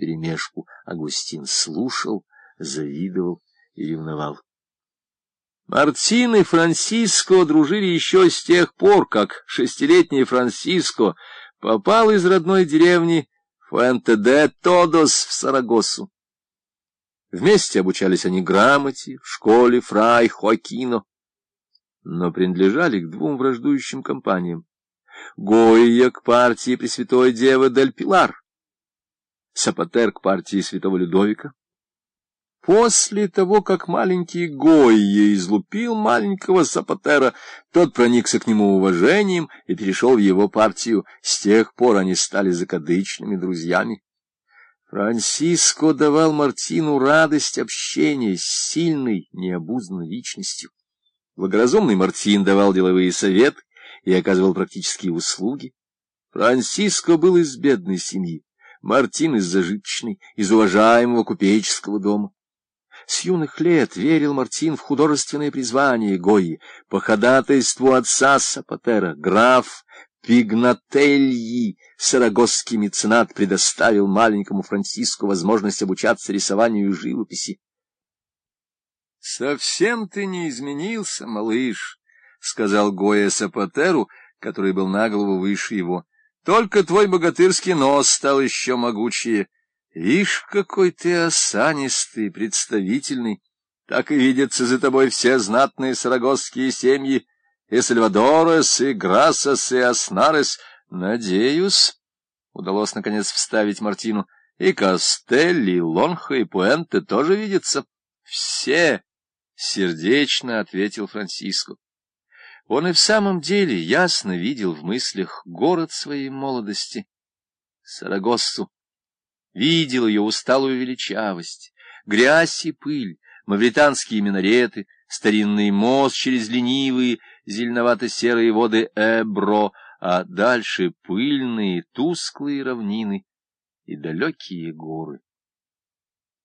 вперемешку. Агустин слушал, завидовал и ревновал. Мартин и Франсиско дружили еще с тех пор, как шестилетний Франсиско попал из родной деревни Фуэнте-де-Тодос в Сарагосу. Вместе обучались они грамоте в школе Фрай Хоакино, но принадлежали к двум враждующим компаниям. Гойя к партии Пресвятой Девы Дель Пилар, Сапатер к партии Святого Людовика, После того, как маленький Гойя излупил маленького Сапатера, тот проникся к нему уважением и перешел в его партию. С тех пор они стали закадычными друзьями. Франсиско давал Мартину радость общения с сильной, необузданной личностью. Благоразумный Мартин давал деловые советы и оказывал практические услуги. Франсиско был из бедной семьи, Мартин из зажиточной, из уважаемого купеческого дома. С юных лет верил Мартин в художественное призвание Гои. По ходатайству отца Сапатера граф Пигнательи, сарагосский меценат, предоставил маленькому Франциску возможность обучаться рисованию и живописи. — Совсем ты не изменился, малыш, — сказал Гоя Сапатеру, который был на голову выше его. — Только твой богатырский нос стал еще могучее. — Ишь, какой ты осанистый, представительный. Так и видятся за тобой все знатные сарагосские семьи, и Сальвадорес, и Грасос, и Аснарес. Надеюсь, удалось наконец вставить Мартину, и Костелли, и Лонха, и Пуэнте тоже видятся. Все, — сердечно ответил Франциско. Он и в самом деле ясно видел в мыслях город своей молодости, Сарагоссу видел ее усталую величавость, грязь и пыль, мавританские минареты, старинный мост через ленивые зеленовато-серые воды Эбро, а дальше пыльные, тусклые равнины и далекие горы.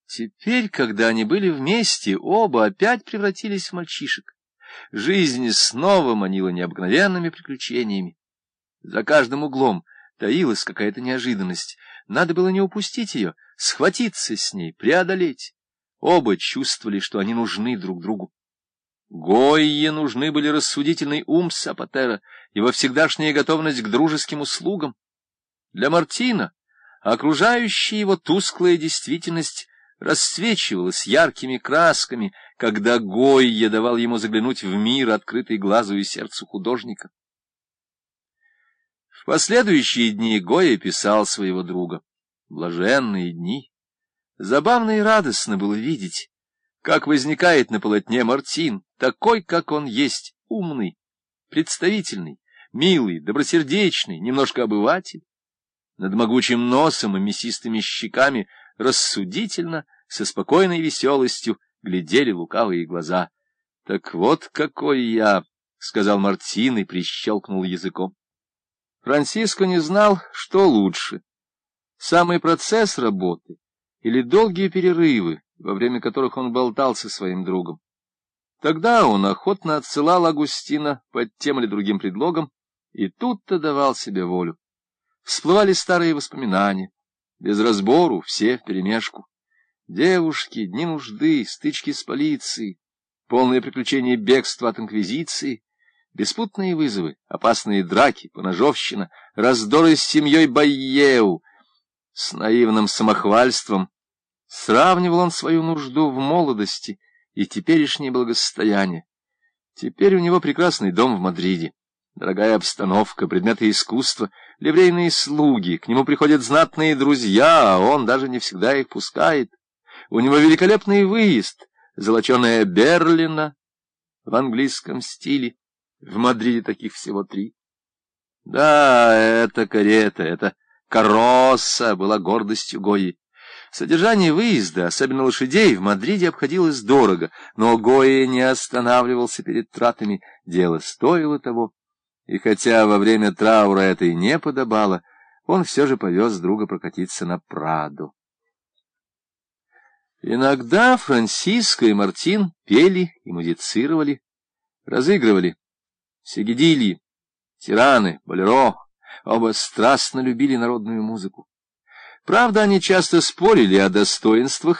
Теперь, когда они были вместе, оба опять превратились в мальчишек. Жизнь снова манила необыкновенными приключениями. За каждым углом таилась какая-то неожиданность. Надо было не упустить ее, схватиться с ней, преодолеть. Оба чувствовали, что они нужны друг другу. Гойе нужны были рассудительный ум Сапатера, его всегдашняя готовность к дружеским услугам. Для Мартина окружающая его тусклая действительность расцвечивалась яркими красками, когда Гойе давал ему заглянуть в мир, открытый глазу и сердцу художника последующие дни Гоя писал своего друга. Блаженные дни. Забавно и радостно было видеть, как возникает на полотне Мартин, такой, как он есть, умный, представительный, милый, добросердечный, немножко обыватель. Над могучим носом и мясистыми щеками рассудительно, со спокойной веселостью глядели лукавые глаза. — Так вот какой я, — сказал Мартин и прищелкнул языком. Франциско не знал, что лучше — самый процесс работы или долгие перерывы, во время которых он болтал со своим другом. Тогда он охотно отсылал Агустина под тем или другим предлогом, и тут-то давал себе волю. Всплывали старые воспоминания, без разбору, все вперемешку. Девушки, дни нужды, стычки с полицией, полное приключение бегства от инквизиции, Беспутные вызовы, опасные драки, поножовщина, раздоры с семьей Байеу. С наивным самохвальством сравнивал он свою нужду в молодости и теперешнее благосостояние. Теперь у него прекрасный дом в Мадриде, дорогая обстановка, предметы искусства, ливрейные слуги, к нему приходят знатные друзья, а он даже не всегда их пускает. У него великолепный выезд, золоченая Берлина в английском стиле. В Мадриде таких всего три. Да, эта карета, эта каросса была гордостью Гои. Содержание выезда, особенно лошадей, в Мадриде обходилось дорого, но Гои не останавливался перед тратами, дело стоило того. И хотя во время траура это и не подобало, он все же повез друга прокатиться на Праду. Иногда Франциско и Мартин пели и музицировали, разыгрывали Сегедильи, тираны, болеро, оба страстно любили народную музыку. Правда, они часто спорили о достоинствах